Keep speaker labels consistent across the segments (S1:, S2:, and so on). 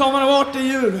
S1: Sommaren har varit i jul.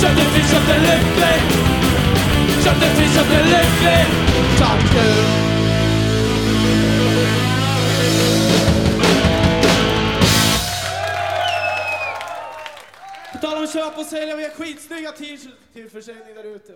S1: Köpte fri, köpte lycklig Köpte fri, köpte lycklig du! På tal om köp och sälja, vi har skitsnygga t-shirts till försäljning där ute.